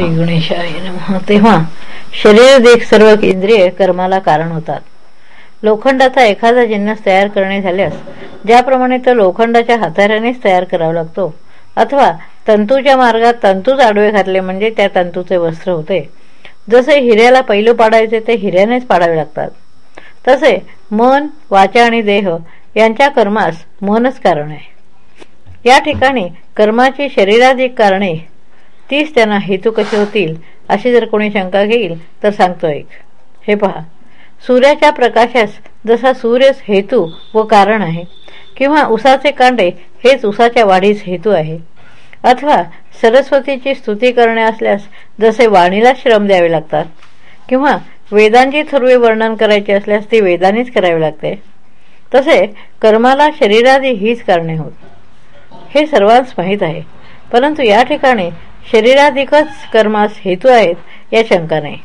श्री गणेशाय तेव्हा शरीर देख सर्व इंद्रिय कर्माला कारण होतात. लोखंडाचा एखादा जिन्नस तयार करणे झाल्यास ज्याप्रमाणे तो लोखंडाच्या हाताऱ्यानेच तयार करावा लागतो अथवा तंतूच्या मार्गात तंतूच आडवे घातले म्हणजे त्या तंतूचे वस्त्र होते. जसे हिऱ्याला पैलू पाडायचे ते हिऱ्यानेच पाडावे लागतात. तसे मन वाचा आणि देह यांच्या कर्मास मनच कारण आहे. या ठिकाणी कर्माची शरीराधिक कारणे तीच त्यांना हेतू कसे होतील अशी जर कोणी शंका घेईल तर सांगतो एक. हे पहा. सूर्याच्या प्रकाशास जसा सूर्य हेतू व कारण आहे किंवा उसाचे कांडे हेच उसाच्या वाढीस हेतू आहे. अथवा सरस्वतीची स्तुती करणे असल्यास जसे वाणीला श्रम द्यावे लागतात किंवा वेदांची थुर्वे वर्णन करायचे असल्यास ती वेदानीच करावी लागते तसे कर्माला शरीरादी हीच कारणे होत. हे सर्वांस माहीत आहे परंतु या ठिकाणी शरीराधिकच कर्मास हेतू आहेत या शंका नाही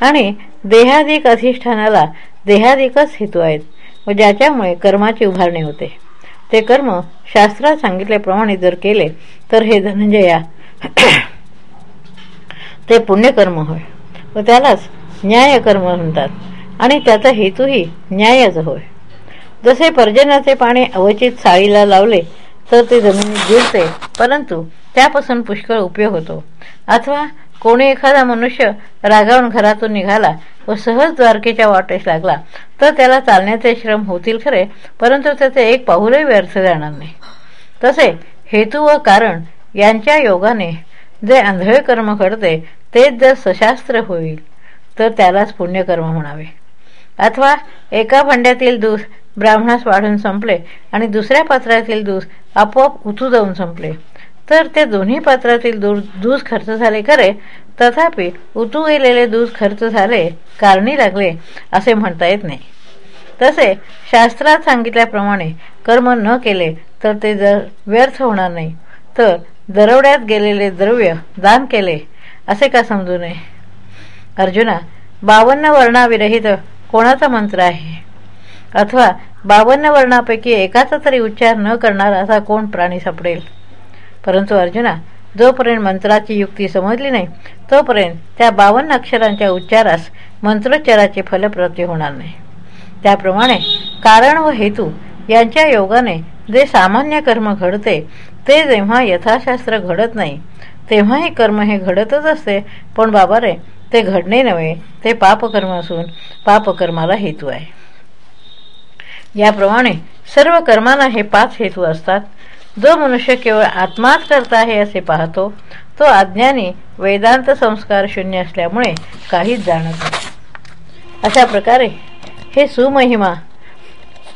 आणि देहाधिक अधिष्ठानाला देहाधिकच हेतू आहेत व ज्याच्यामुळे कर्माची उभारणी होते. ते कर्म शास्त्रात सांगितल्याप्रमाणे जर केले तर हे धनंजया ते पुण्यकर्म होय. व त्यालाच न्यायकर्म म्हणतात. आणि त्याचा हेतूही न्यायच होय. जसे पर्जन्याचे पाणी अवचित साळीला लावले तर ते जमिनीत गिरते परंतु त्यापासून पुष्कळ उपयोग होतो. अथवा कोणी एखादा मनुष्य रागावून घरातून निघाला व सहज द्वारकेच्या वाटेस लागला तर त्याला चालण्याचे श्रम होतील खरे परंतु त्याचे एक पाहुलही व्यर्थ जाणार नाही. तसे हेतू व कारण यांच्या योगाने जे आंधळे कर्म घडते तेच जर सशास्त्र होईल तर त्यालाच पुण्यकर्म म्हणावे. अथवा एका भांड्यातील दूध ब्राह्मणास वाढून संपले आणि दुसऱ्या पात्रातील दूध आपोआप उतू जाऊन संपले तर ते दोन्ही पात्रातील दूध दूध खर्च झाले खरे. तथापि उतू गेलेले दूध खर्च झाले कारणी लागले असे म्हणता येत नाही. तसे शास्त्रात सांगितल्याप्रमाणे कर्म न केले तर ते जर व्यर्थ होणार नाही तर दरवड्यात गेलेले द्रव्य दान केले असे का समजू नये? अर्जुना बावन्न वर्णाविरहित कोणाचा मंत्र आहे? अथवा बावन्न वर्णापैकी एकाचा तरी उच्चार न करणारा असा कोण प्राणी सापडेल? परंतु अर्जुना जोपर्यंत मंत्राची युक्ती समजली नाही तोपर्यंत त्या बावन्न अक्षरांच्या उच्चारास मंत्रोच्चाराचे फलप्राप्ती होणार नाही. त्याप्रमाणे कारण व हेतू यांच्या योगाने जे सामान्य कर्म घडते ते जेव्हा यथाशास्त्र घडत नाही तेव्हाही कर्म हे घडतच असते. पण बाबा रे ते घडणे नव्हे ते पापकर्म असून पापकर्माला हेतू आहे. याप्रमाणे सर्व कर्मांना हे पाच हेतू असतात. जो मनुष्य केवळ आत्माच करता आहे असे पाहतो तो अज्ञानी वेदांत संस्कार शून्य असल्यामुळे काहीच जाणत नाही. अशा प्रकारे हे सुमहिमा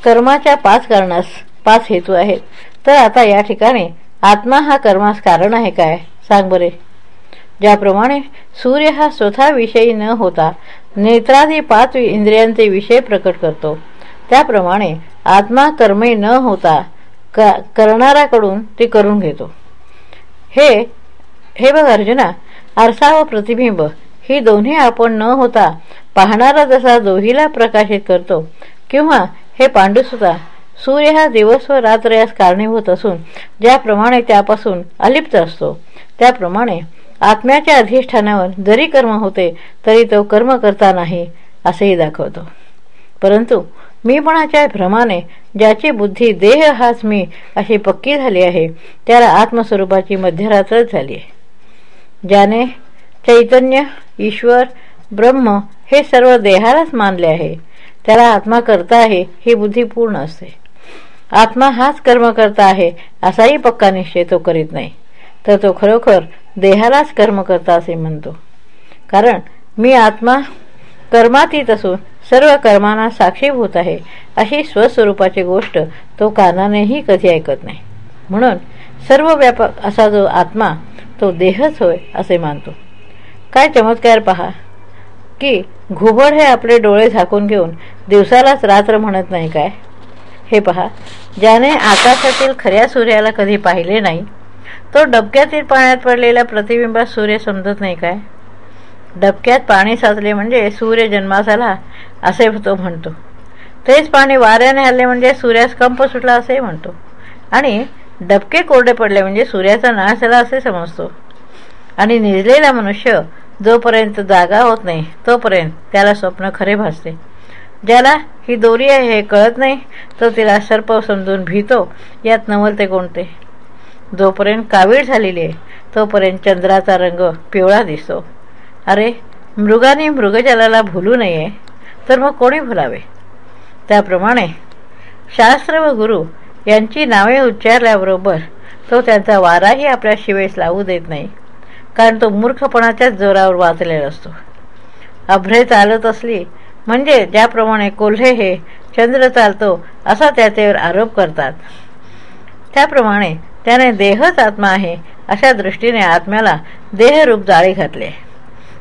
कर्माच्या पाच कारणास पाच हेतू आहेत. तर आता या ठिकाणी आत्मा हा कर्मास कारण आहे काय? सांग बरे. ज्याप्रमाणे सूर्य हा स्वतः विषयी न होता नेत्रादी पाच इंद्रियांचे विषय प्रकट करतो त्याप्रमाणे आत्मा कर्मे न होता करणाऱ्याकडून ती करून घेतो. हे हे बघ अर्जुना आरसा व प्रतिबिंब ही दोन्ही आपण न होता पाहणारा जसा दोहीला प्रकाशित करतो किंवा हे पांडुसुता सूर्य हा दिवस व रात्र यास कारणीभूत असून ज्याप्रमाणे त्यापासून अलिप्त असतो त्याप्रमाणे आत्म्याच्या अधिष्ठानावर जरी कर्म होते तरी तो कर्म करता नाही असेही दाखवतो. परंतु मीपणाच्या भ्रमाने ज्याची बुद्धी देह हाच मी अशी पक्की झाली आहे त्याला आत्मस्वरूपाची मध्यरात्रच झाली आहे. ज्याने चैतन्य ईश्वर ब्रह्म हे सर्व देहालाच मानले आहे त्याला आत्मा करता आहे ही बुद्धी पूर्ण असते. आत्मा हाच कर्म करता आहे असाही पक्का निश्चय तो करीत नाही तर तो खरोखर देहालाच कर्म करता असे म्हणतो. कारण मी आत्मा कर्मातीत असून सर्व कर्मांना साक्षीभूत आहे अशी स्वस्वरूपाची गोष्ट तो कानानेही कधी ऐकत नाही. म्हणून सर्व व्यापक असा जो आत्मा तो देहच होय असे मानतो. काय चमत्कार पहा की घुबड हे आपले डोळे झाकून घेऊन दिवसालाच रात्र म्हणत नाही काय? हे पहा ज्याने आकाशातील खऱ्या सूर्याला कधी पाहिले नाही तो डबक्यातील पाण्यात पडलेल्या प्रतिबिंबात सूर्य समजत नाही काय? डबक्यात पाणी साचले म्हणजे सूर्य जन्मास आला असे तो म्हणतो. तेच पाणी वाऱ्याने आले म्हणजे सूर्यास कंप सुटला असे म्हणतो. आणि डबके कोरडे पडले म्हणजे सूर्याचा नाश झाला असे समजतो. आणि निजलेला मनुष्य जोपर्यंत जागा होत नाही तोपर्यंत त्याला स्वप्न खरे भासते. ज्याला ही दोरी आहे हे कळत नाही तो तिला सर्प समजून भीतो यात नवलते कोणते? जोपर्यंत कावीळ झालेली आहे तोपर्यंत चंद्राचा रंग पिवळा दिसतो. अरे मृगाने मृगजलाला भुलू नये. तर मग कोणी भुलावे त्याप्रमाणे शास्त्र व गुरु यांची नावे उच्चारल्याबरोबर तो त्यांचा वाराही आपल्या शिवेस लावू देत नाही कारण तो मूर्खपणाच्याच जोरावर वाचलेला असतो. अभ्रे चालत असली म्हणजे ज्याप्रमाणे कोल्हे हे चंद्र चालतो असा त्याच्यावर आरोप करतात. त्याप्रमाणे त्याने देहच आत्मा आहे अशा दृष्टीने आत्म्याला देहरूप जाळी घातले.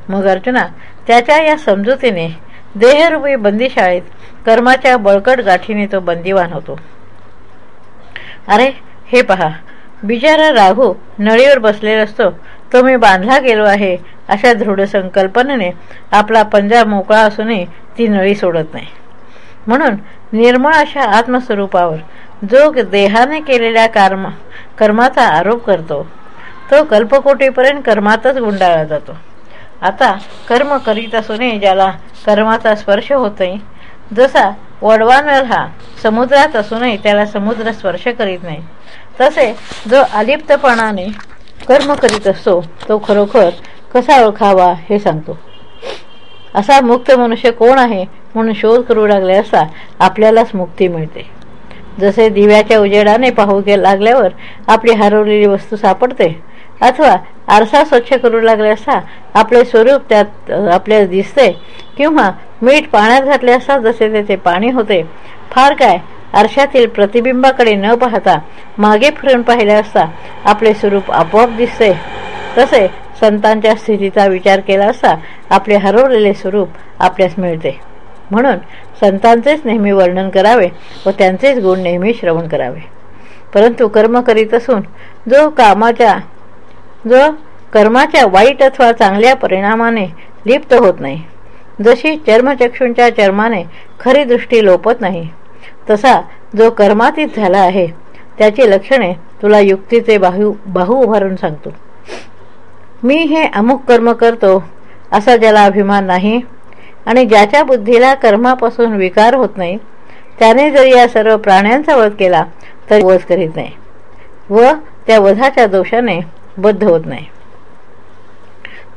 मग अर्जुना त्याच्या या समजुतीने देहरूपी बंदीशाळेत कर्माच्या बळकट गाठीने तो बंदीवान होतो. अरे हे पहा. बिचारा राघू नळीवर बसलेला असतो. तो मी बांधला गेलो आहे अशा दृढ संकल्पनेने आपला पंजा मोकळा असूनही ती नळी सोडत नाही. म्हणून निर्मळ अशा आत्मस्वरूपावर जो देहाने केलेल्या कर्म कर्माचा आरोप करतो तो कल्पकोटीपर्यंत कर्मातच गुंडाळला जातो. आता कर्म करीत असूनही ज्याला कर्माचा स्पर्श होत नाही जसा वडवानर हा समुद्रात असूनही त्याला समुद्र स्पर्श करीत नाही तसे जो अलिप्तपणाने कर्म करीत असतो तो खरोखर कसा ओळखावा हे सांगतो. असा मुक्त मनुष्य कोण आहे म्हणून शोध करू लागले असता आपल्यालाच मुक्ती मिळते. जसे दिव्याच्या उजेडाने पाहू लागल्यावर आपली हरवलेली वस्तू सापडते अथवा आरसा स्वच्छ करू लागले असता आपले स्वरूप त्यात आपल्याला दिसते किंवा मीठ पाण्यात घातले असता जसे तेथे पाणी होते फार काय आरशातील प्रतिबिंबाकडे न पाहता मागे फिरून पाहिले असता आपले स्वरूप आपोआप दिसते. तसे संतांच्या स्थितीचा विचार केला असता आपले हरवलेले स्वरूप आपल्यास मिळते. म्हणून संतांचेच नेहमी वर्णन करावे व त्यांचेच गुण नेहमी श्रवण करावे. परंतु कर्म करीत असून जो कामाच्या जो कर्माच्या वाईट अथवा चांगल्या परिणामाने लिप्त होत नाही. जशी चर्मचक्षूंच्या चर्माने खरी दृष्टी लोपत नाही तसा जो कर्मातीत झाला आहे त्याची लक्षणे तुला युक्तीचे बाहू बाहू उभारून सांगतो. मी हे अमुक कर्म करतो असा ज्याला अभिमान नाही आणि ज्याच्या बुद्धीला कर्मापासून विकार होत नाही त्याने जर या सर्व प्राण्यांचा वध केला तरी वध करीत नाही. व त्या वधाच्या दोषाने बद्ध होत नाही.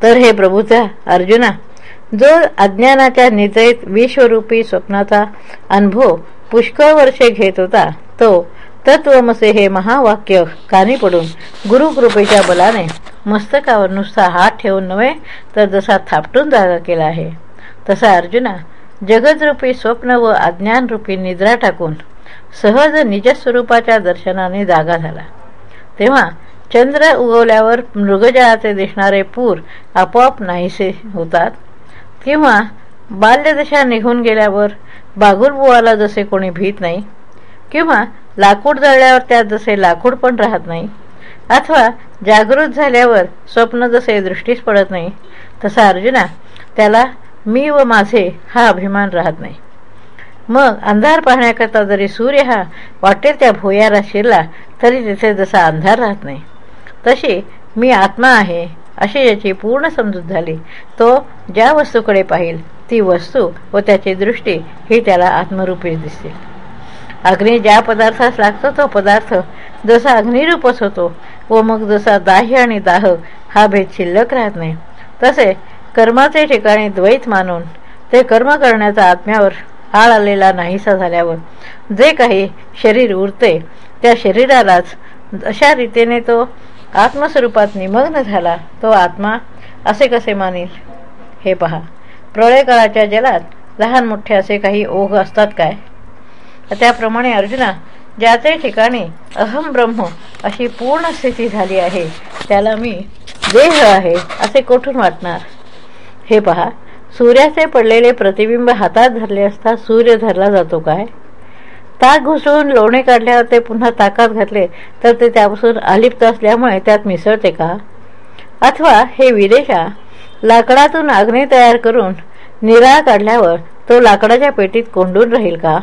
तर हे प्रभूचा अर्जुना जो अज्ञानाच्या निजयत विश्वरूपी स्वप्नाचा अनुभव पुष्कळ वर्षे घेत होता तो तत्वमसे हे महावाक्य कानी पडून गुरुकृपेच्या बलाने मस्तकावर नुसता हात ठेवून नव्हे तर जसा थापटून जागा केला आहे तसा अर्जुना जगदरूपी स्वप्न व अज्ञानरूपी निद्रा टाकून सहज निजस्वरूपाच्या दर्शनाने जागा झाला. तेव्हा चंद्र उगवल्यावर मृगजळाचे दिसणारे पूर आपोआप नाहीसे होतात. किंवा बाल्यदशा निघून गेल्यावर बागुलबुवाला जसे कोणी भीत नाही किंवा लाकूड जळल्यावर त्यात जसे लाकूड पण राहत नाही अथवा जागृत झाल्यावर स्वप्न जसे दृष्टीस पडत नाही तसा अर्जुना त्याला मी व माझे हा अभिमान राहत नाही. मग अंधार पाहण्याकरता जरी सूर्य हा वाटेल त्या भोयारा शिरला तरी तिथे जसा अंधार राहत नाही. तशी मी आत्मा आहे अशी याची पूर्ण समजूत झाली. तो ज्या वस्तूकडे पाहिल ती वस्तू व त्याची दृष्टी ही त्याला आत्मरूपी दिसते. अग्नी ज्या पदार्थास लागतो तो पदार्थ. जसा अग्निरूपच होतो व मग जसा दाह्य आणि दाह हा भेद शिल्लक राहत नाही. तसे कर्माचे ठिकाणी द्वैत मानून ते कर्म करण्याचा आत्म्यावर आळ आलेला नाहीसा झाल्यावर जे काही शरीर उरते त्या शरीरालाच अशा रीतीने तो आत्मस्वरूपात निमग्न झाला तो आत्मा असे कसे मानील? हे पहा. प्रळयकाळाच्या जलात लहान मोठे असे काही ओघ असतात काय? त्याप्रमाणे अर्जुना ज्याचे ठिकाणी अहम ब्रह्म अशी पूर्ण स्थिती झाली आहे त्याला मी देह आहे असे कोठून वाटणार? हे पहा. सूर्याचे पडलेले प्रतिबिंब हातात धरले असता सूर्य धरला जातो काय? ताक घुसळून लोणे काढल्यावर ते पुन्हा ताकात घातले तर ते त्यापासून अलिप्त असल्यामुळे त्यात मिसळते का? अथवा हे विदेशा लाकडातून आग्ने तयार करून निराळ काढल्यावर तो लाकडाच्या पेटीत कोंडून राहील का?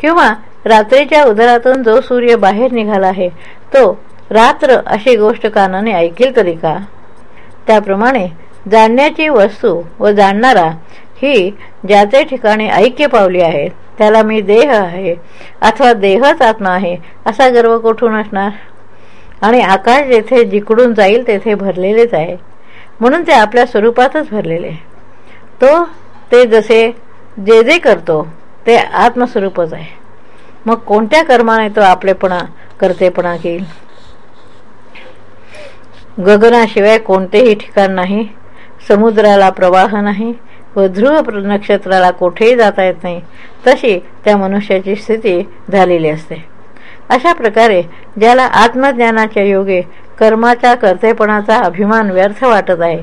किंवा रात्रीच्या उदरातून जो सूर्य बाहेर निघाला आहे तो रात्र अशी गोष्ट कानाने ऐकेल तरी का? त्याप्रमाणे जाणण्याची वस्तू व जाणणारा ही ज्याचे ठिकाणी ऐक्य पावली आहेत त्याला मी देह आहे अथवा देहच आत्मा आहे असा गर्व कोठून असणार? आणि आकाश जेथे जिकडून जाईल तेथे भरलेलेच आहे. म्हणून ते आपल्या स्वरूपातच भरलेले. तो ते जसे जे जे करतो ते आत्मस्वरूपच आहे. मग कोणत्या कर्माने तो आपलेपणा करतेपणा घेईल? गगनाशिवाय कोणतेही ठिकाण नाही समुद्राला प्रवाह नाही व ध्रुव नक्षत्राला कोठेही जाता येत नाही तशी त्या मनुष्याची स्थिती झालेली असते. अशा प्रकारे ज्याला आत्मज्ञानाच्या योगे कर्माच्या कर्तेपणाचा अभिमान व्यर्थ वाटत आहे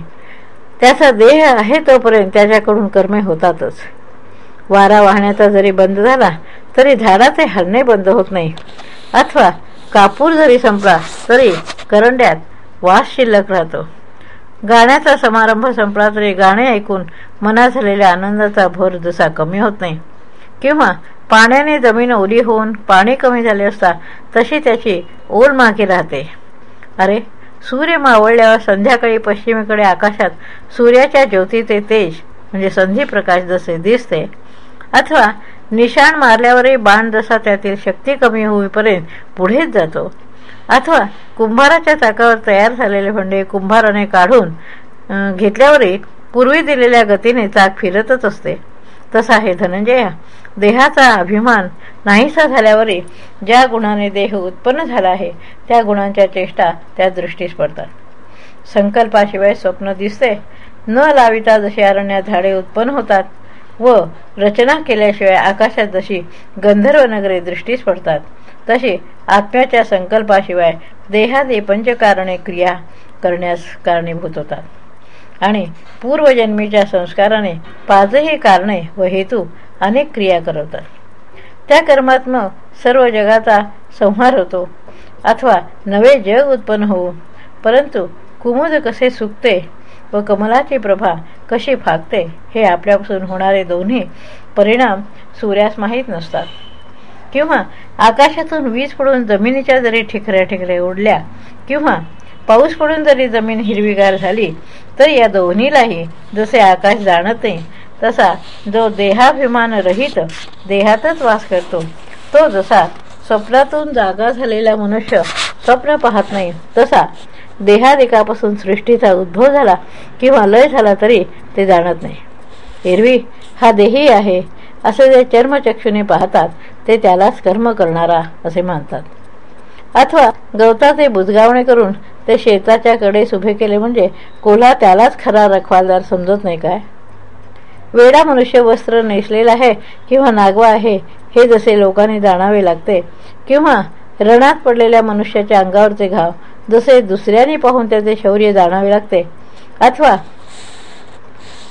त्याचा देह आहे तोपर्यंत त्याच्याकडून कर्मे होतातच. वारा वाहण्याचा जरी बंद झाला तरी झाडाचे हलणे बंद होत नाही. अथवा कापूर जरी संपला तरी करंड्यात वास शिल्लक राहतो. गाण्याचा समारंभ संपला तरी गाणे ऐकून मनात झालेल्या आनंदाचा भर जसा कमी होत नाही. किंवा पाण्याने जमीन ओली होऊन पाणी कमी झाले असता तशी त्याची ओल मागे राहते. अरे सूर्य मावळल्यावर संध्याकाळी पश्चिमेकडे आकाशात सूर्याच्या ज्योतीचे तेज म्हणजे संधी प्रकाश जसे दिसते अथवा निशाण मारल्यावरही बाण जसा त्यातील शक्ती कमी होईपर्यंत पुढेच जातो. अथवा कुंभाराच्या चाकावर तयार झालेले भांडे कुंभाराने काढून घेतल्यावरही पूर्वी दिलेल्या गतीने चाक फिरतच असते. तसा हे धनंजया. देहाचा अभिमान नाहीसा झाल्यावरही ज्या गुणाने देह उत्पन्न झाला आहे त्या गुणांच्या चेष्टा त्या दृष्टीस पडतात. संकल्पाशिवाय स्वप्न दिसते. न लाविता जशी अरण्यात झाडे उत्पन्न होतात व रचना केल्याशिवाय आकाशात जशी गंधर्व नगरे दृष्टीस पडतात. तशी आत्म्याच्या संकल्पाशिवाय देहादी पंचकारणे क्रिया करण्यास कारणीभूत होतात. आणि पूर्वजन्मीच्या संस्काराने पाचही कारणे व हेतू अनेक क्रिया करवतात. त्या कर्मात्म सर्व जगाचा संहार होतो अथवा नवे जग उत्पन्न होऊ परंतु कुमुद कसे सुकते व कमलाची प्रभा कशी फाकते हे आपल्यापासून होणारे दोन्ही परिणाम सूर्यास माहीत नसतात. किंवा आकाशातून वीज पडून जमिनीच्या जरी ठिकऱ्या ठिकऱ्या उडल्या किंवा पाऊस पडून जरी जमीन हिरवीगार झाली तर या दोन्हीलाही जसे आकाश जाणत नाही तसा जो देहाभिमान रहित देहातच वास करतो तो जसा स्वप्नातून जागा झालेला मनुष्य स्वप्न पाहत नाही तसा देहादेकापासून सृष्टीचा उद्भव झाला किंवा लय झाला तरी ते जाणत नाही. एरवी हा देही आहे असे जे चर्मचक्षुने पाहतात ते त्यालाच कर्म करणारा असे मानतात. अथवा गवताचे बुजगावणे करून ते शेताच्या कडेस उभे केले म्हणजे कोल्हा त्यालाच खरा रखवालदार समजत नाही काय? वेडा मनुष्य वस्त्र नेसलेला आहे किंवा नागवा आहे हे जसे लोकांनी जाणावे लागते किंवा रणात पडलेल्या मनुष्याच्या अंगावरचे घाव जसे दुसऱ्याने पाहून त्याचे शौर्य जाणावे लागते अथवा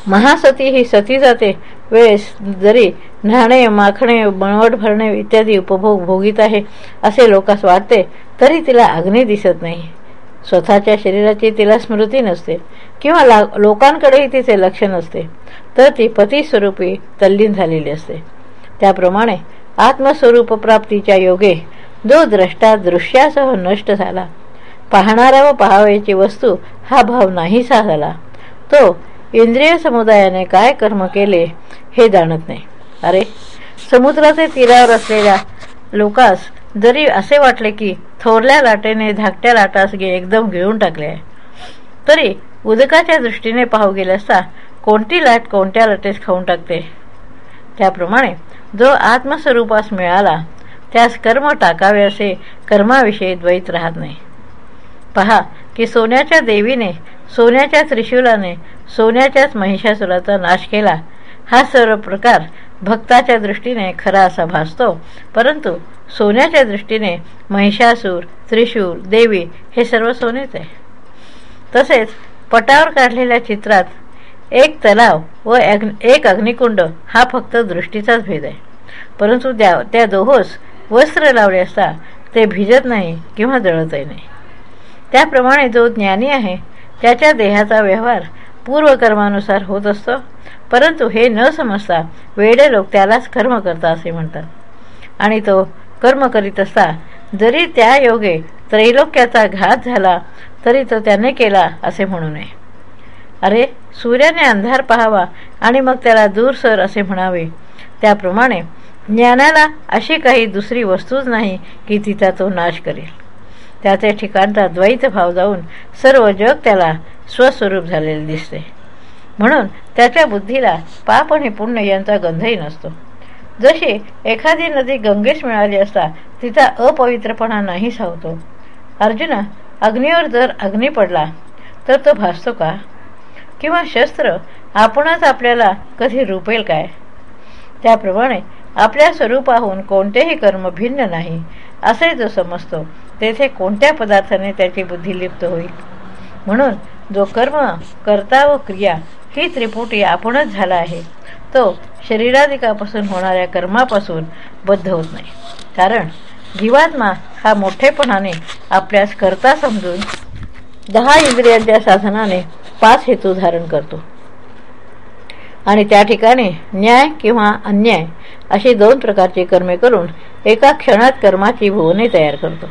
महासती ही सती जाते वेळेस जरी न्हाणे माखणे बनवट भरणे इत्यादी उपभोग भोगीत आहे असे लोकास वाटते तरी तिला अग्नी दिसत नाही. स्वतःच्या शरीराची तिला स्मृती नसते किंवा लोकांकडेही तिचे लक्ष नसते तर ती पतीस्वरूपी तल्लीन झालेली असते. त्याप्रमाणे आत्मस्वरूप प्राप्तीच्या योगे जो द्रष्टा दृश्यासह नष्ट झाला पाहणारा व पाहावयाची वस्तू हा भाव नाहीसा झाला तो इंद्रिय समुदायाने काय कर्म केले हे जाणत नाही. अरे समुद्राचे तीरावर असलेल्या लोकास जरी असे वाटले की थोरल्या लाटेने धाकट्या लाटास एकदम गिळून टाकले आहे. तरी उदकाच्या दृष्टीने पाहू गेले असता कोणती लाट कोणत्या लाटेस खाऊन टाकते? त्याप्रमाणे जो आत्मस्वरूपास मिळाला त्यास कर्म टाकावे असे कर्माविषयी द्वैत राहत नाही. पहा की सोन्याच्या देवीने सोन्याच्या त्रिशूलाने सोन्याच्याच महिषासुराचा नाश केला. हा सर्व प्रकार भक्ताच्या दृष्टीने खरा असा भासतो. परंतु सोन्याच्या दृष्टीने महिषासूर त्रिशूर देवी हे सर्व सोनेच आहे. तसेच पटावर काढलेल्या चित्रात एक तलाव व एक अग्निकुंड हा फक्त दृष्टीचाच भेद आहे. परंतु त्या त्या दोहोस वस्त्र लावले असता ते भिजत नाही किंवा जळतही नाही. त्याप्रमाणे जो ज्ञानी आहे त्याच्या देहाचा व्यवहार पूर्वकर्मानुसार होत असतो. परंतु हे न समजता वेडे लोक त्यालाच कर्म करता असे म्हणतात. आणि तो कर्म करीत असता जरी त्या योगे त्रैलोक्याचा घात झाला तरी तो त्याने केला असे म्हणू नये. अरे सूर्याने अंधार पाहावा आणि मग त्याला दूर सर असे म्हणावे. त्याप्रमाणे ज्ञानाला अशी काही दुसरी वस्तूच नाही की तिचा तो नाश करेल. त्याचे ठिकाणचा द्वैत भाव जाऊन सर्व जग त्याला स्वस्वरूप झालेले दिसते. म्हणून त्याच्या बुद्धीला पाप आणि पुण्य यांचा गंधही नसतो. जशी एखादी नदी गंगेस मिळाली असता तिचा अपवित्रपणा नाही सावतो. अर्जुना अग्नीवर जर अग्नी पडला तर तो भासतो का? किंवा शस्त्र आपणच आपल्याला कधी रुपेल काय? त्याप्रमाणे आपल्या स्वरूपाहून कोणतेही कर्म भिन्न नाही असे जो समजतो. तेथे कोणत्या पदार्थाने त्याची बुद्धी लिप्त होईल? म्हणून जो कर्म कर्ता व क्रिया ही त्रिपुटी आपणच झाला आहे तो शरीराधिकापासून होणाऱ्या कर्मापासून बद्ध होत नाही. कारण जीवात्मा हा मोठेपणाने आपल्यास करता समजून दहा इंद्रियांच्या साधनाने पाच हेतू धारण करतो. आणि त्या ठिकाणी न्याय किंवा अन्याय अशी दोन प्रकारची कर्मे करून एका क्षणात कर्माची भुवने तयार करतो.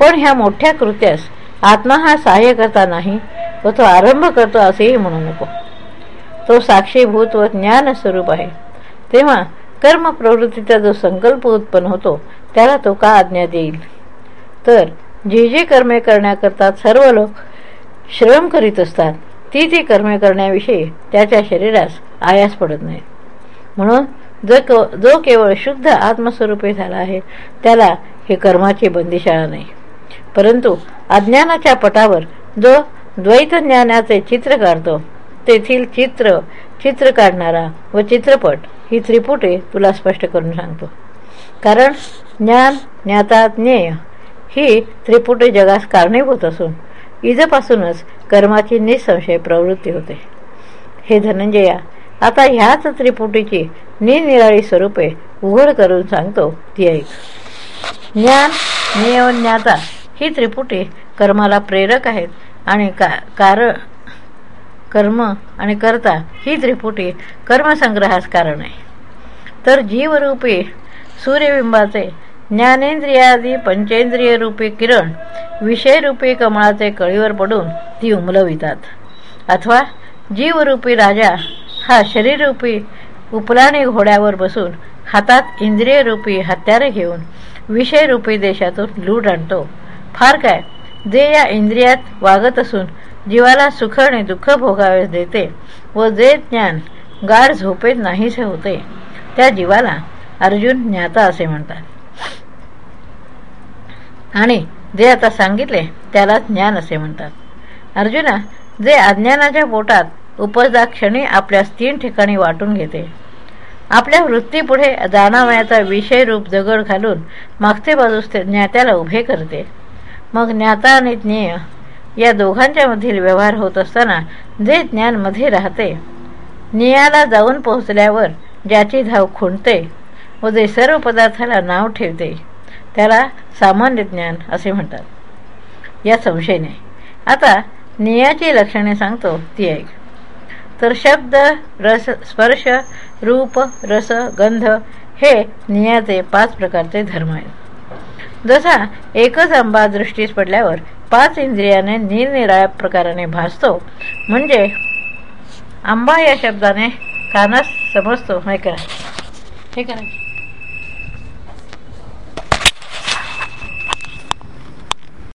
पण ह्या मोठ्या कृत्यास आत्मा हा सहाय्य करता नाही व तो आरंभ करतो असेही म्हणू नको. तो साक्षीभूत व ज्ञान स्वरूप आहे. तेव्हा कर्म प्रवृत्तीचा जो संकल्प उत्पन्न होतो त्याला तो का आज्ञा देईल? तर जे जे कर्मे करण्याकरता सर्व लोक श्रम करीत असतात ती ती कर्मे करण्याविषयी त्याच्या शरीरास आयास पडत नाही. म्हणून जो जो केवळ शुद्ध आत्मस्वरूपी झाला आहे त्याला हे कर्माची बंदिशाळा नाही. परंतु अज्ञानाच्या पटावर जो द्वैत ज्ञानाचे चित्र काढतो तेथील चित्र चित्र काढणारा व चित्रपट ही त्रिपुटे तुला स्पष्ट करून सांगतो. कारण ज्ञान ज्ञाता ज्ञेय ही त्रिपुटे जगास कारणीभूत असून इजपासूनच कर्माची निसंशय प्रवृत्ती होते. हे धनंजया आता ह्याच त्रिपुटीची निरनिराळी स्वरूपे उघड करून सांगतो ती ऐक. ज्ञान ज्ञेय ज्ञाता ही त्रिपुटी कर्माला प्रेरक आहेत. आणि का कार कर्म आणि कर्ता ही त्रिपुटी कर्मसंग्रहास कारण आहे. तर जीवरूपी सूर्यबिंबाचे ज्ञानेंद्रियादी पंचेंद्रिय रूपी किरण विषयरूपी कमळाचे कळीवर पडून ती उमलवितात. अथवा जीवरूपी राजा हा शरीररूपी उपलाने घोड्यावर बसून हातात इंद्रियरूपी हत्यारे घेऊन विषयरूपी देशातून लूट आणतो. फार काय? जे या इंद्रियात वागत असून जीवाला सुख आणि दुःख भोगावेस देते व जे ज्ञान गाढ झोपेत नाहीसे होते त्या जीवाला अर्जुन ज्ञाता असे म्हणतात. आणि जे आता सांगितले त्याला ज्ञान असे म्हणतात. अर्जुना जे अज्ञानाच्या पोटात उपजदा क्षणी आपल्या तीन ठिकाणी वाटून घेते. आपल्या वृत्तीपुढे जाणावयाचा विषयरूप दगड घालून मागचे बाजूस ज्ञात्याला उभे करते. मग ज्ञाता आणि ज्ञेय या दोघांच्या मधील व्यवहार होत असताना जे ज्ञानमध्ये राहते. ज्ञेयाला जाऊन पोहोचल्यावर ज्याची धाव खुंटते व जे सर्व पदार्थाला नाव ठेवते त्याला सामान्य ज्ञान असे म्हणतात. या संशयने. आता नियाची लक्षणे सांगतो ती ऐक तर शब्द रस स्पर्श रूप रस गंध हे नियाचे पाच प्रकारचे धर्म आहेत. जसा एकच आंबा दृष्टीस पडल्यावर पाच इंद्रियाने निरनिराळ्या प्रकाराने भासतो. म्हणजे आंबा या शब्दाने कानास समजतो हे करा हे करा.